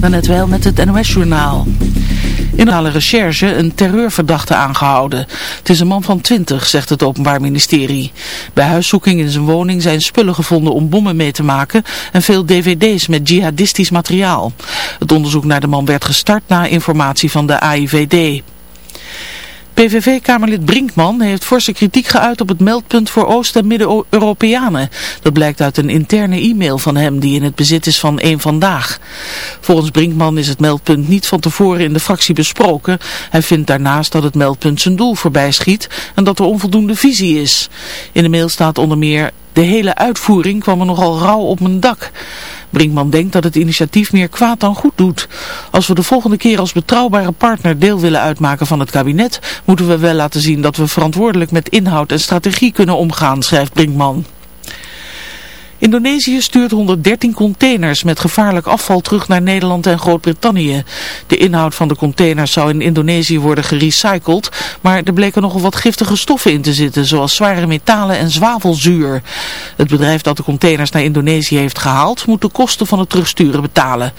Daarnet wel met het NOS-journaal. In de recherche een terreurverdachte aangehouden. Het is een man van 20, zegt het Openbaar Ministerie. Bij huiszoeking in zijn woning zijn spullen gevonden om bommen mee te maken en veel dvd's met jihadistisch materiaal. Het onderzoek naar de man werd gestart na informatie van de AIVD. PVV-kamerlid Brinkman heeft forse kritiek geuit op het meldpunt voor Oost- en Midden-Europeanen. Dat blijkt uit een interne e-mail van hem die in het bezit is van één Vandaag. Volgens Brinkman is het meldpunt niet van tevoren in de fractie besproken. Hij vindt daarnaast dat het meldpunt zijn doel voorbij schiet en dat er onvoldoende visie is. In de mail staat onder meer... De hele uitvoering kwam er nogal rauw op mijn dak. Brinkman denkt dat het initiatief meer kwaad dan goed doet. Als we de volgende keer als betrouwbare partner deel willen uitmaken van het kabinet, moeten we wel laten zien dat we verantwoordelijk met inhoud en strategie kunnen omgaan, schrijft Brinkman. Indonesië stuurt 113 containers met gevaarlijk afval terug naar Nederland en Groot-Brittannië. De inhoud van de containers zou in Indonesië worden gerecycled, maar er bleken nogal wat giftige stoffen in te zitten, zoals zware metalen en zwavelzuur. Het bedrijf dat de containers naar Indonesië heeft gehaald, moet de kosten van het terugsturen betalen.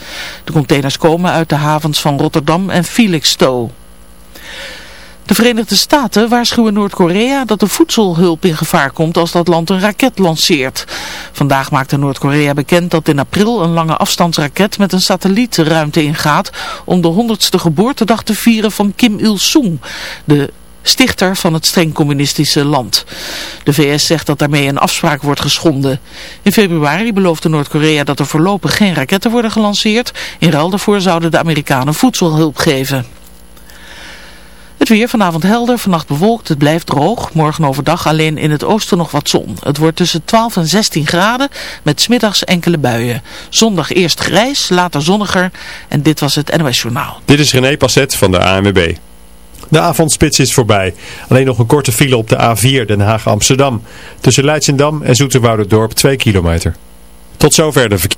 De containers komen uit de havens van Rotterdam en Felixstowe. De Verenigde Staten waarschuwen Noord-Korea dat de voedselhulp in gevaar komt als dat land een raket lanceert. Vandaag maakte Noord-Korea bekend dat in april een lange afstandsraket met een satelliet de ruimte ingaat om de 100ste geboortedag te vieren van Kim Il-sung, de stichter van het streng communistische land. De VS zegt dat daarmee een afspraak wordt geschonden. In februari beloofde Noord-Korea dat er voorlopig geen raketten worden gelanceerd. In ruil daarvoor zouden de Amerikanen voedselhulp geven. Het weer vanavond helder, vannacht bewolkt, het blijft droog. Morgen overdag alleen in het oosten nog wat zon. Het wordt tussen 12 en 16 graden met smiddags enkele buien. Zondag eerst grijs, later zonniger en dit was het NOS Journaal. Dit is René Passet van de ANWB. De avondspits is voorbij. Alleen nog een korte file op de A4 Den Haag-Amsterdam. Tussen Leidsendam en Dorp 2 kilometer. Tot zover de verkeer.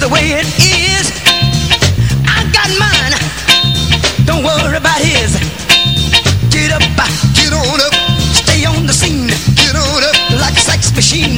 the way it is. I got mine. Don't worry about his. Get up, get on up. Stay on the scene. Get on up like a sex machine.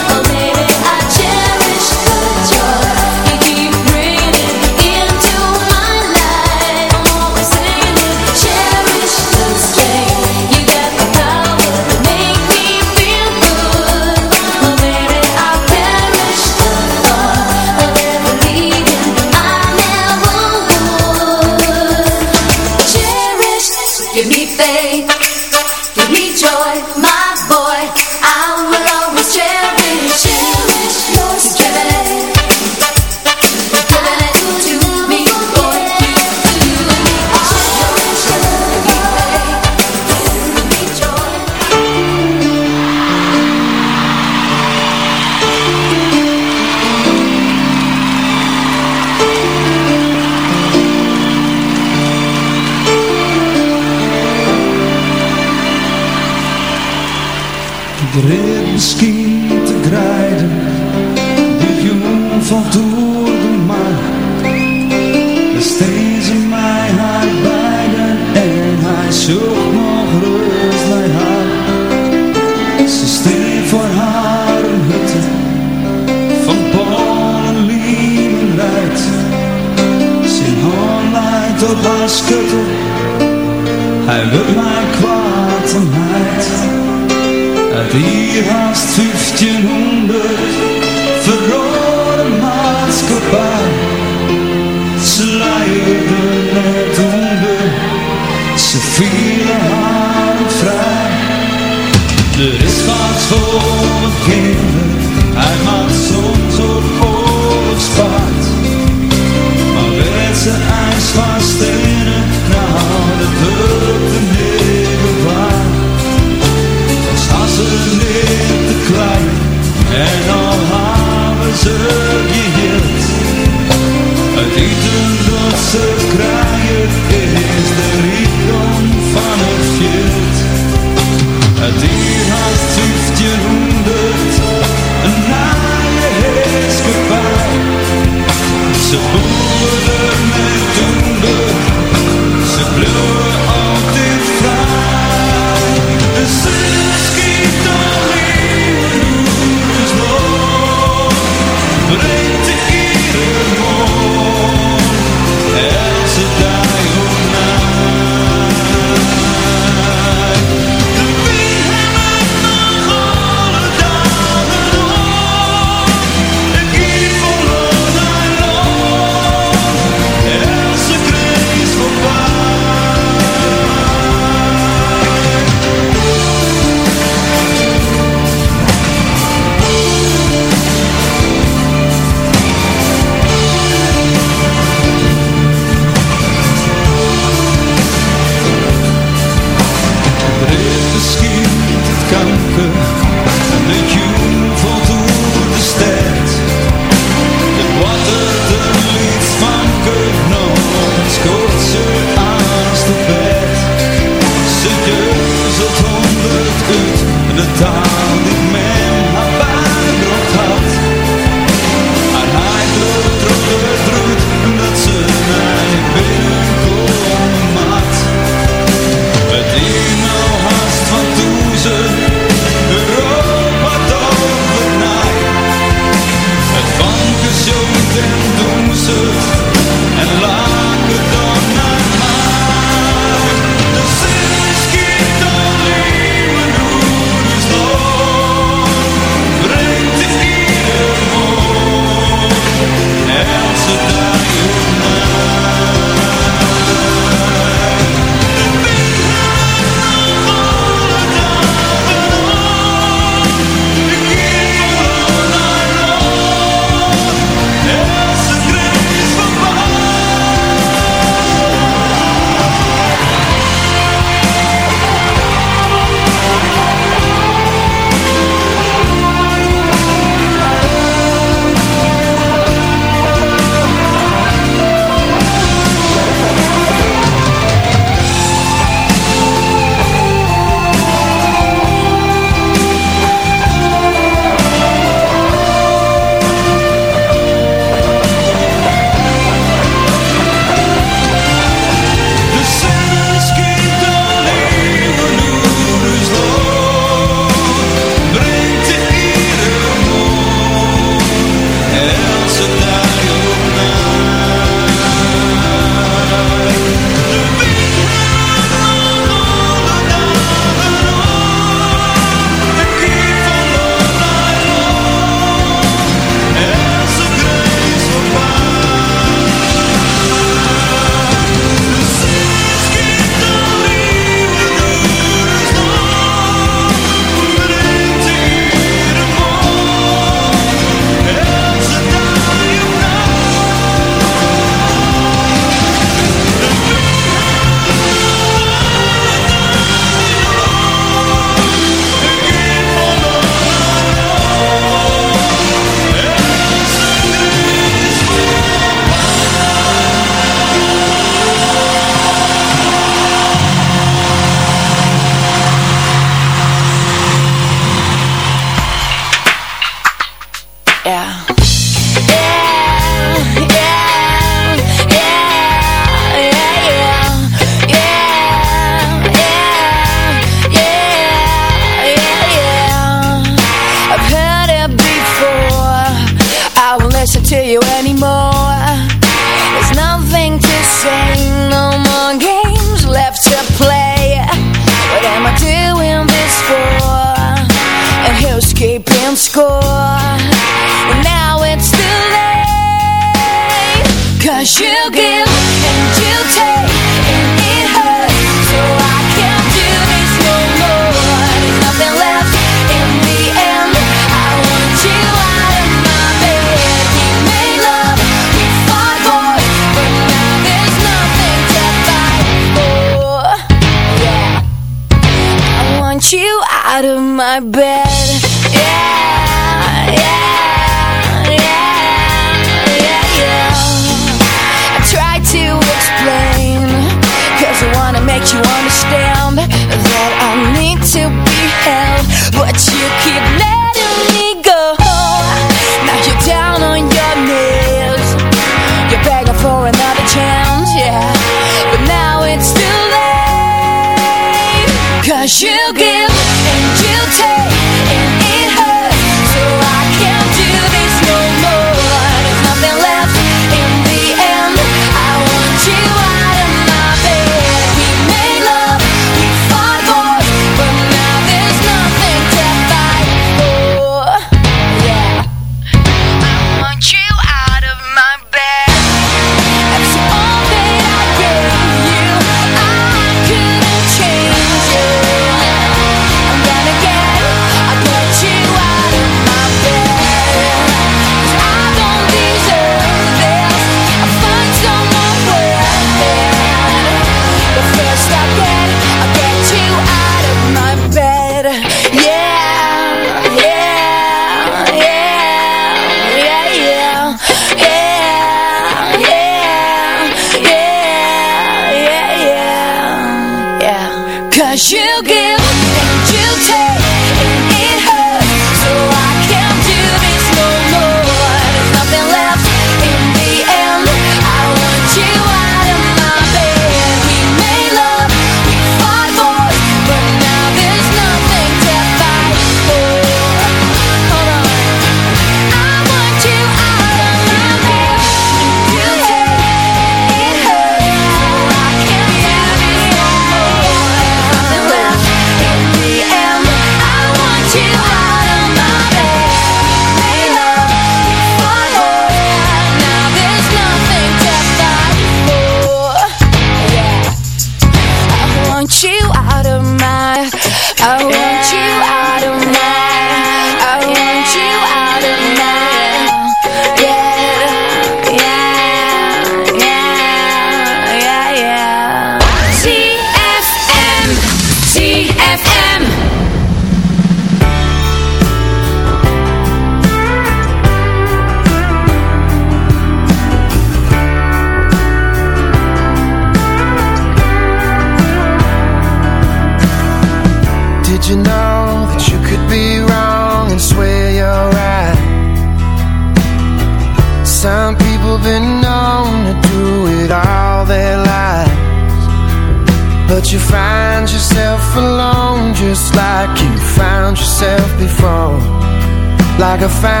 like a fan.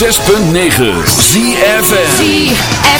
106.9 ZFM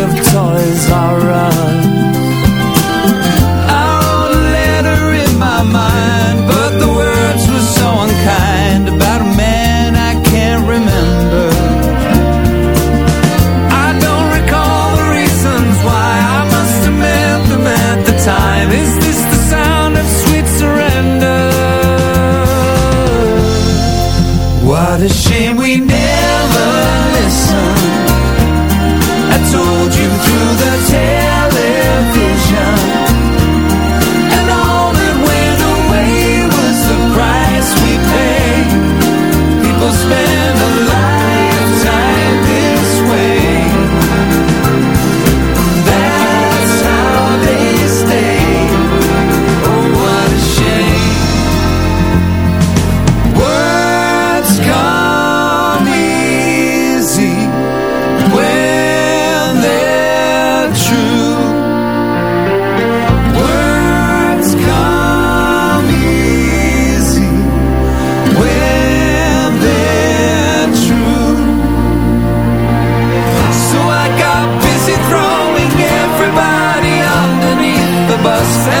just fell.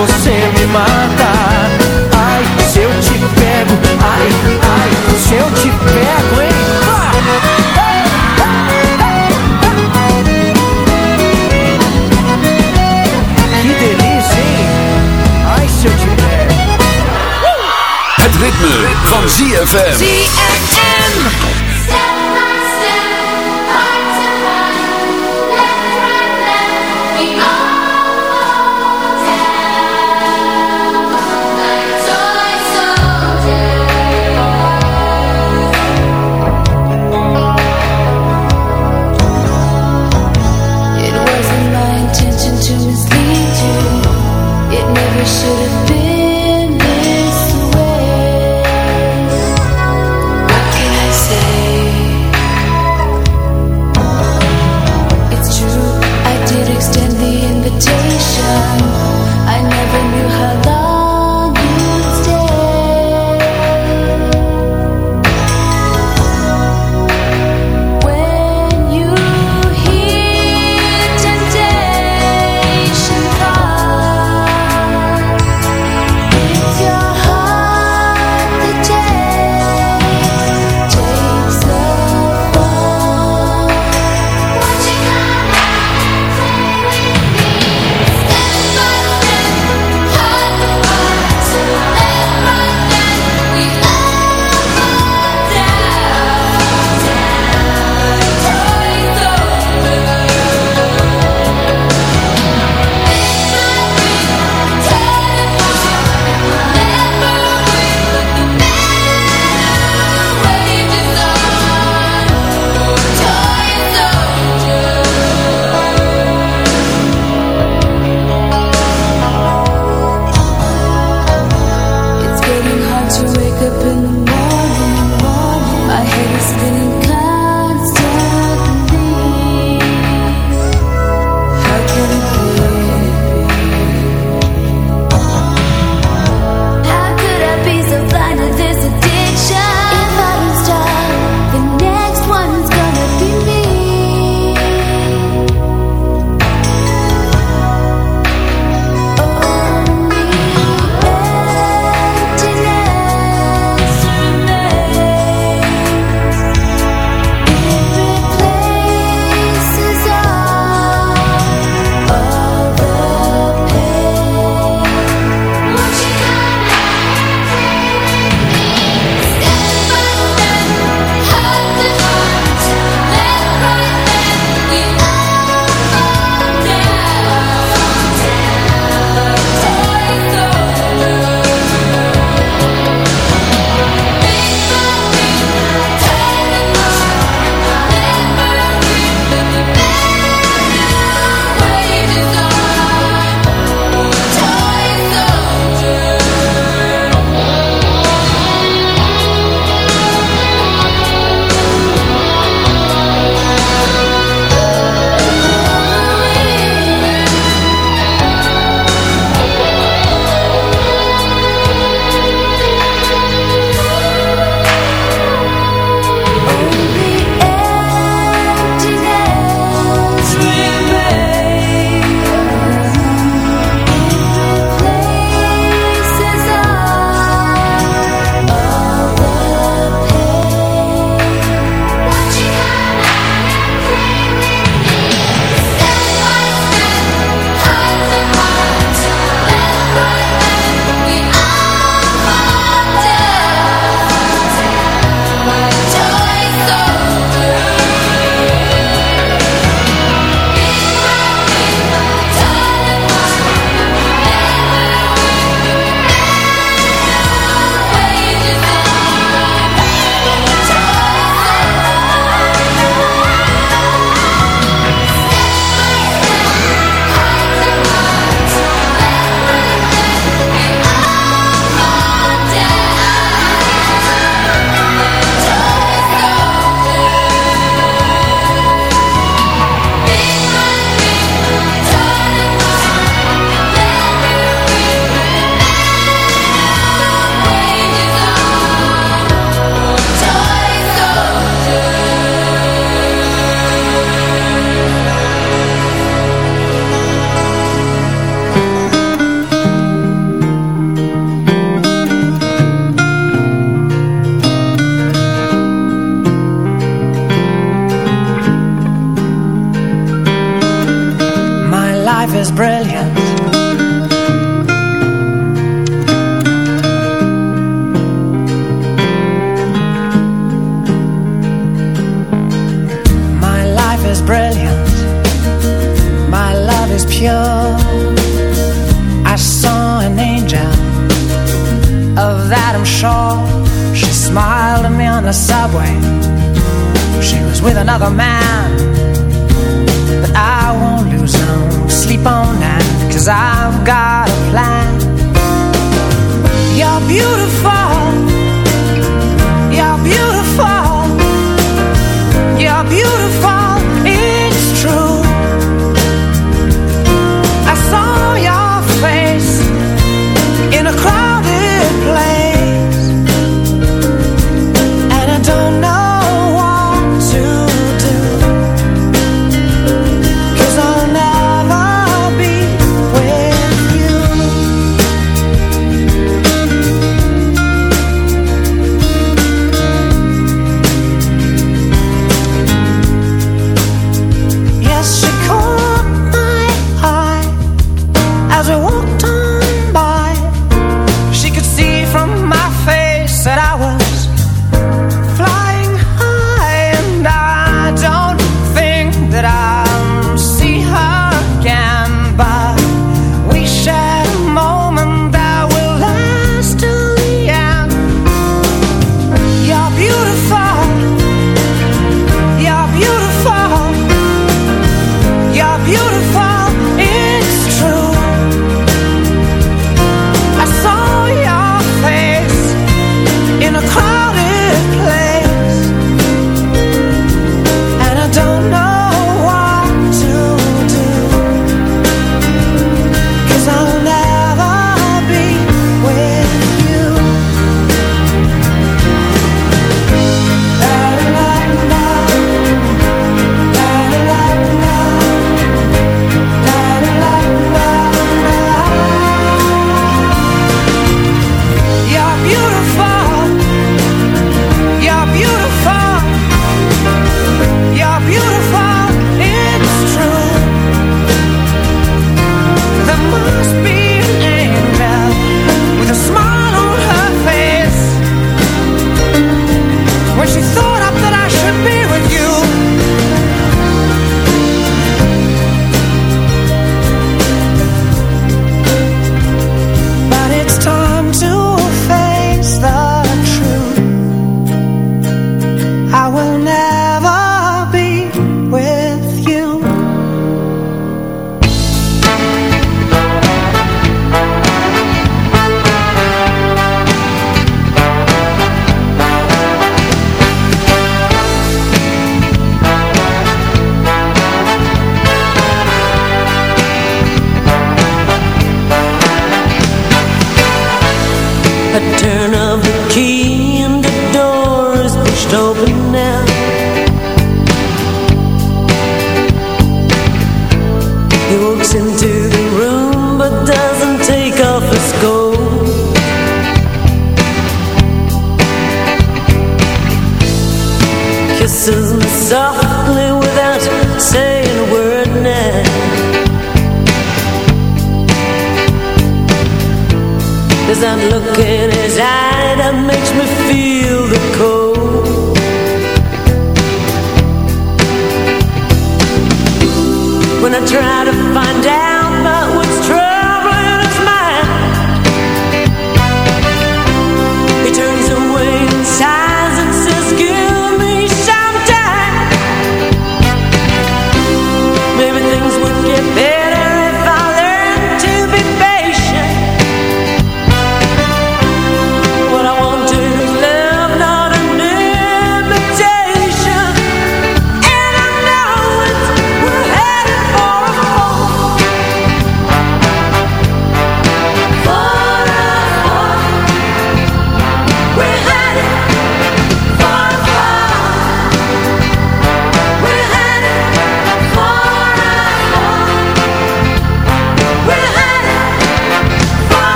você me mata. Ai, se eu te pego, ai, ai, se eu te pego, hein? Que delícia, hein? Ai, se eu te pego. Het ritme van ZFM. ZFM.